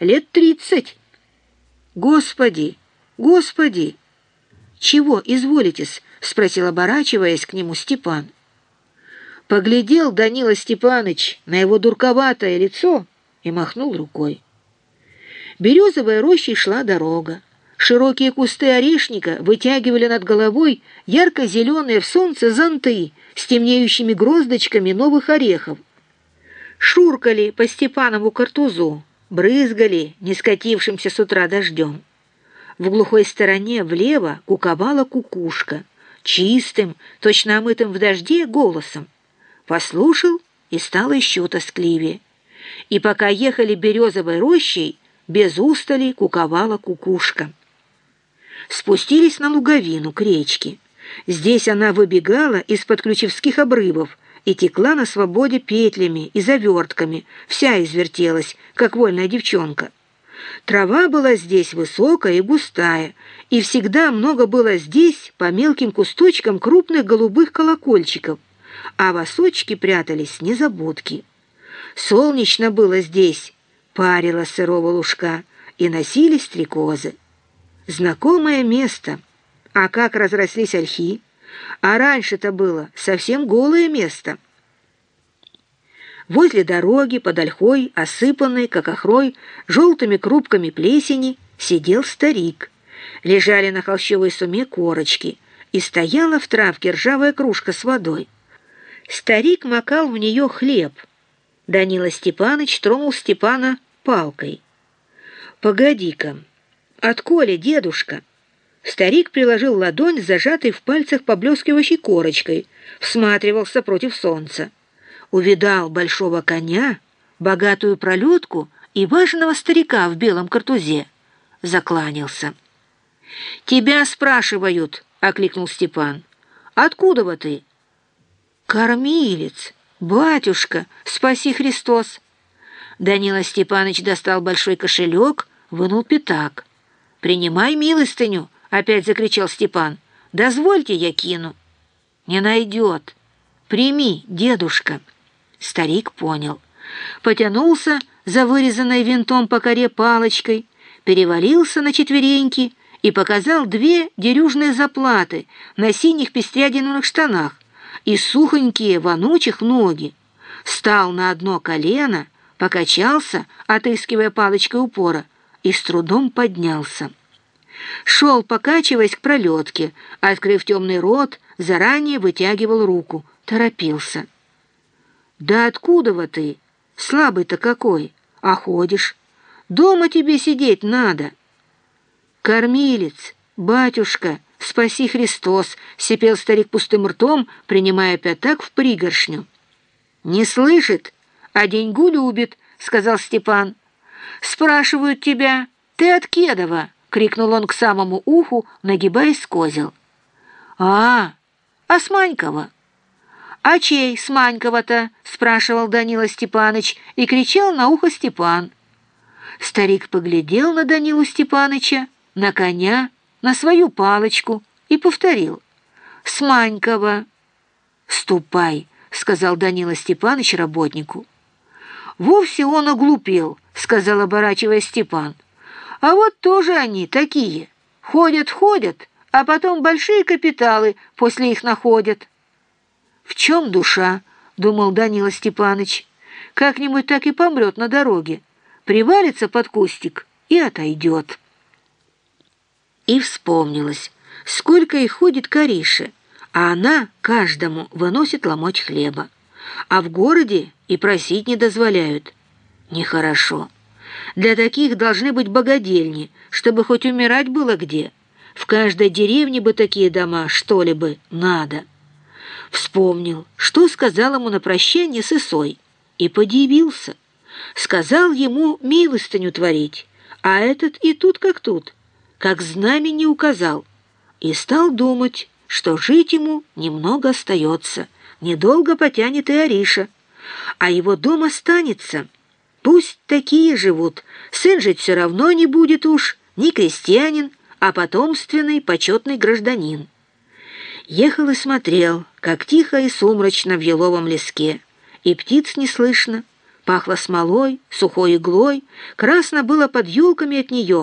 лет тридцать. Господи, господи! Чего изволитесь? Спросил, оборачиваясь к нему Степан. Поглядел Данила Степаныч на его дурковатое лицо и махнул рукой. Березовой рощей шла дорога. Широкие кусты орешника вытягивали над головой ярко-зеленые в солнце зонты с темнеющими гроздочками новых орехов. Шуркали по Степанову картузу, брызгали не скатившимся с утра дождем. В глухой стороне влево куковала кукушка, чистым, точно омытым в дожде голосом. Послушал и стало еще тоскливее. И пока ехали березовой рощей, без устали куковала кукушка. Спустились на луговину к речке. Здесь она выбегала из-под ключевских обрывов и текла на свободе петлями и завертками, вся извертелась, как вольная девчонка. Трава была здесь высокая и густая, и всегда много было здесь по мелким кусточкам крупных голубых колокольчиков, а восочки прятались незабудки. Солнечно было здесь, парило сырого лужка, и носились стрекозы. Знакомое место. А как разрослись ольхи? А раньше-то было совсем голое место. Возле дороги, под ольхой, осыпанной, как охрой, желтыми крупками плесени, сидел старик. Лежали на холщовой суме корочки, и стояла в травке ржавая кружка с водой. Старик макал в нее хлеб. Данила Степаныч тронул Степана палкой. «Погоди-ка!» «Отколи, дедушка?» Старик приложил ладонь, зажатой в пальцах поблескивающей корочкой, всматривался против солнца. Увидал большого коня, богатую пролетку и важного старика в белом картузе. Закланялся. «Тебя спрашивают», — окликнул Степан. «Откуда вы ты?» «Кормилец! Батюшка! Спаси Христос!» Данила Степанович достал большой кошелек, вынул пятак. «Принимай милостыню!» — опять закричал Степан. «Дозвольте, я кину». «Не найдет. Прими, дедушка». Старик понял. Потянулся за вырезанной винтом по коре палочкой, перевалился на четвереньки и показал две дерюжные заплаты на синих пестрядиновых штанах и сухонькие вонучих ноги. Встал на одно колено, покачался, отыскивая палочкой упора, и с трудом поднялся. Шел, покачиваясь к пролетке, открыв темный рот, заранее вытягивал руку, торопился. «Да откуда вы ты? Слабый-то какой! А ходишь? Дома тебе сидеть надо!» «Кормилец, батюшка, спаси Христос!» — сипел старик пустым ртом, принимая пятак в пригоршню. «Не слышит, а деньгу любит», — сказал Степан. «Спрашивают тебя, ты от Кедова?» — крикнул он к самому уху, нагибаясь козел. «А, а с Манькова?» «А чей с Манькова-то?» — спрашивал Данила Степаныч и кричал на ухо Степан. Старик поглядел на Данилу Степаныча, на коня, на свою палочку и повторил. «С Манькова!» «Ступай!» — сказал Данила Степаныч работнику. «Вовсе он оглупел», — сказал, оборачивая Степан. «А вот тоже они такие. Ходят, ходят, а потом большие капиталы после их находят». «В чем душа?» — думал Данила Степаныч. «Как-нибудь так и помрет на дороге, привалится под кустик и отойдет». И вспомнилось, сколько их ходит Кариша, а она каждому выносит ломоть хлеба а в городе и просить не дозволяют. Нехорошо. Для таких должны быть богадельни, чтобы хоть умирать было где. В каждой деревне бы такие дома, что ли бы, надо. Вспомнил, что сказал ему на прощание с Исой, и подивился. Сказал ему милостыню творить, а этот и тут как тут, как знамени указал, и стал думать, что жить ему немного остается — недолго потянет и Ариша, а его дом останется. Пусть такие живут, сын жить все равно не будет уж, не крестьянин, а потомственный почетный гражданин. Ехал и смотрел, как тихо и сумрачно в еловом леске, и птиц не слышно, Пахло смолой, сухой иглой, красно было под елками от нее,